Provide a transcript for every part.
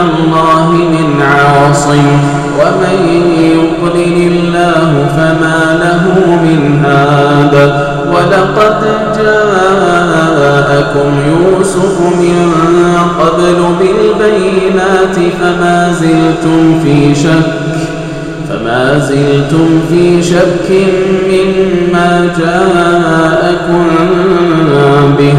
الله من عاصم ومن يضلل الله فما له من هاد. ولقد جاءكم يوسف من قبل بالبينات فما زلتم في شك فما زلتم في شك مما جاءكم به.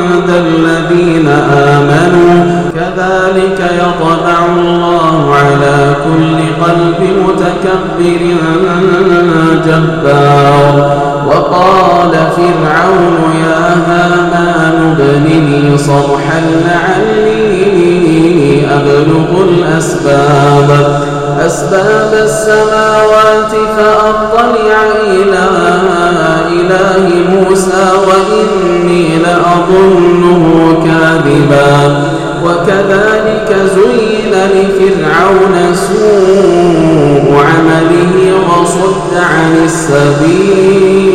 الذين آمنوا. كذلك يطبع الله على كل قلب متكبر جبار. وقال فرعون يا هامان ابن لي صرحا لعلي أبلغ الأسباب. أسباب السماوات عن السبيل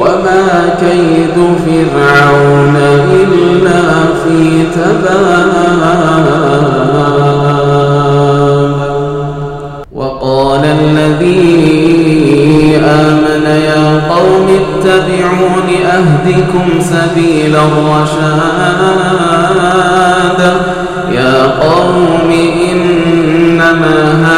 وما كيد فرعون إلا في تباب وقال الذي آمن يا قوم واتبعون أهدكم سبيل الرشاد. يا قوم إنما هذه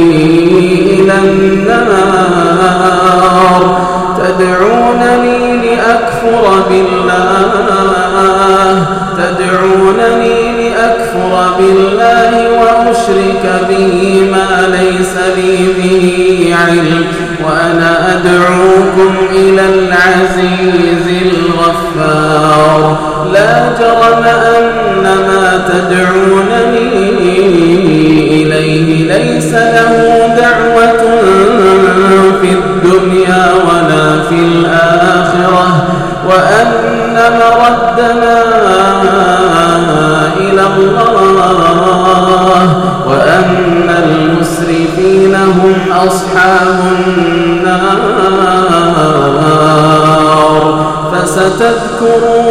علم وأنا أدعوكم إلى العزيز الغفار. لا جرم أن ما تدعونني إليه ليس له النار فستذكرون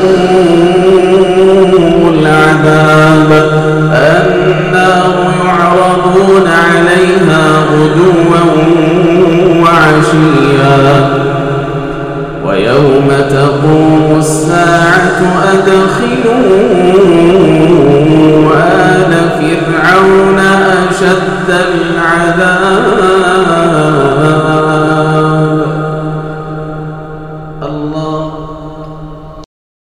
أدخلوا آل فرعون أشد العذاب